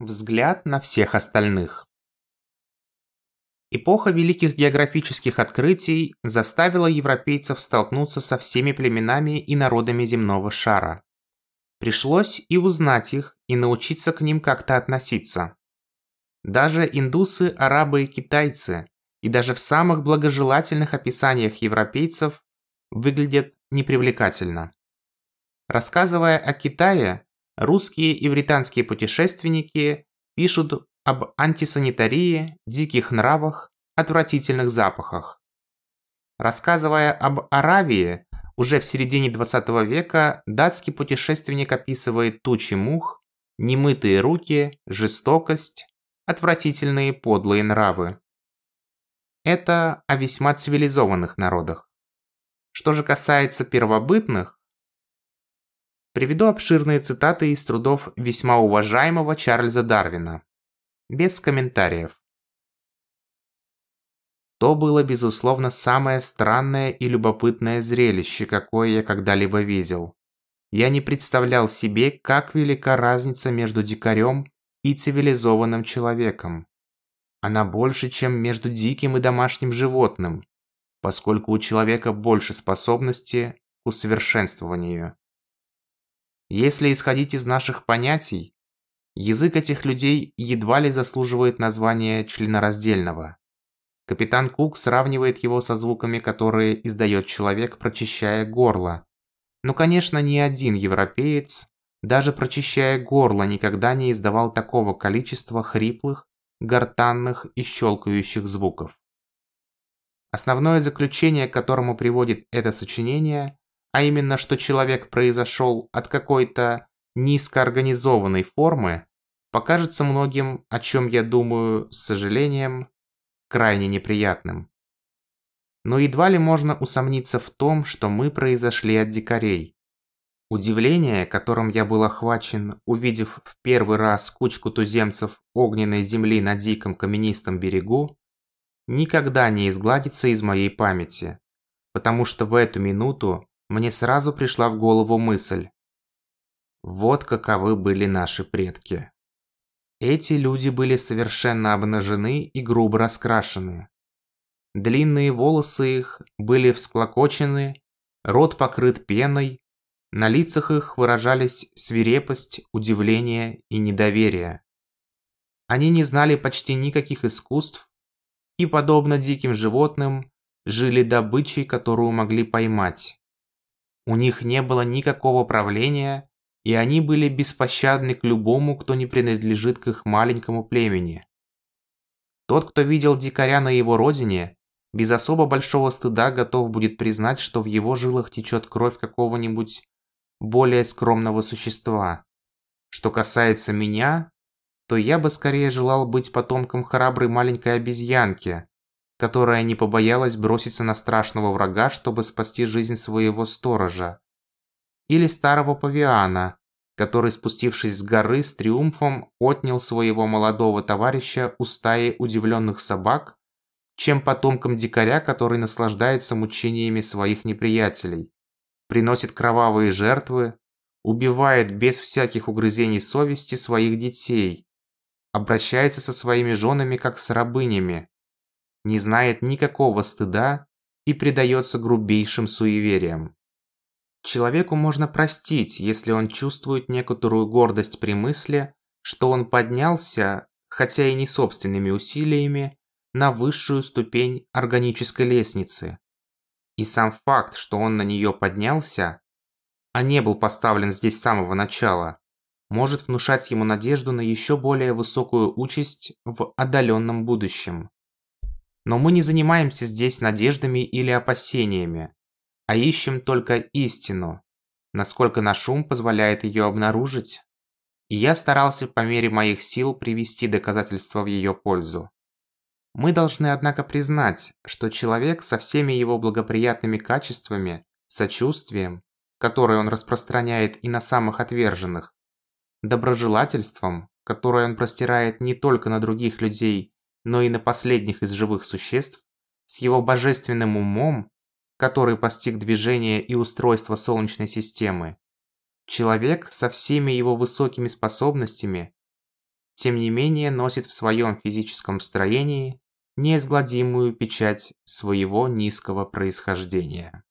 Взгляд на всех остальных. Эпоха великих географических открытий заставила европейцев столкнуться со всеми племенами и народами земного шара. Пришлось и узнать их, и научиться к ним как-то относиться. Даже индусы, арабы и китайцы, и даже в самых благожелательных описаниях европейцев выглядят непривлекательно. Рассказывая о Китае, русские и британские путешественники пишут об антисанитарии, диких нравах, отвратительных запахах. Рассказывая об Аравии, уже в середине 20 века датский путешественник описывает тучи мух, немытые руки, жестокость, отвратительные подлые нравы. Это о весьма цивилизованных народах. Что же касается первобытных, Приведу обширные цитаты из трудов весьма уважаемого Чарльза Дарвина. Без комментариев. То было, безусловно, самое странное и любопытное зрелище, какое я когда-либо видел. Я не представлял себе, как велика разница между дикарем и цивилизованным человеком. Она больше, чем между диким и домашним животным, поскольку у человека больше способности к усовершенствованию. Если исходить из наших понятий, язык этих людей едва ли заслуживает названия членораздельного. Капитан Кук сравнивает его со звуками, которые издает человек, прочищая горло. Но, конечно, ни один европеец, даже прочищая горло, никогда не издавал такого количества хриплых, гортанных и щелкающих звуков. Основное заключение, к которому приводит это сочинение, а именно, что человек произошел от какой-то низкоорганизованной формы, покажется многим, о чем я думаю, с сожалением, крайне неприятным. Но едва ли можно усомниться в том, что мы произошли от дикарей. Удивление, которым я был охвачен, увидев в первый раз кучку туземцев огненной земли на диком каменистом берегу, никогда не изгладится из моей памяти, потому что в эту минуту мне сразу пришла в голову мысль. Вот каковы были наши предки. Эти люди были совершенно обнажены и грубо раскрашены. Длинные волосы их были всклокочены, рот покрыт пеной, на лицах их выражались свирепость, удивление и недоверие. Они не знали почти никаких искусств и, подобно диким животным, жили добычей, которую могли поймать. У них не было никакого правления, и они были беспощадны к любому, кто не принадлежит к их маленькому племени. Тот, кто видел дикаря на его родине, без особо большого стыда готов будет признать, что в его жилах течет кровь какого-нибудь более скромного существа. Что касается меня, то я бы скорее желал быть потомком храброй маленькой обезьянки, которая не побоялась броситься на страшного врага, чтобы спасти жизнь своего сторожа. Или старого павиана, который, спустившись с горы с триумфом, отнял своего молодого товарища у стаи удивленных собак, чем потомком дикаря, который наслаждается мучениями своих неприятелей, приносит кровавые жертвы, убивает без всяких угрызений совести своих детей, обращается со своими женами как с рабынями, не знает никакого стыда и предается грубейшим суевериям. Человеку можно простить, если он чувствует некоторую гордость при мысли, что он поднялся, хотя и не собственными усилиями, на высшую ступень органической лестницы. И сам факт, что он на нее поднялся, а не был поставлен здесь с самого начала, может внушать ему надежду на еще более высокую участь в отдаленном будущем. Но мы не занимаемся здесь надеждами или опасениями, а ищем только истину, насколько наш ум позволяет ее обнаружить. И я старался по мере моих сил привести доказательства в ее пользу. Мы должны, однако, признать, что человек со всеми его благоприятными качествами, сочувствием, которое он распространяет и на самых отверженных, доброжелательством, которое он простирает не только на других людей, но и на последних из живых существ, с его божественным умом, который постиг движение и устройство Солнечной системы, человек со всеми его высокими способностями тем не менее носит в своем физическом строении неизгладимую печать своего низкого происхождения.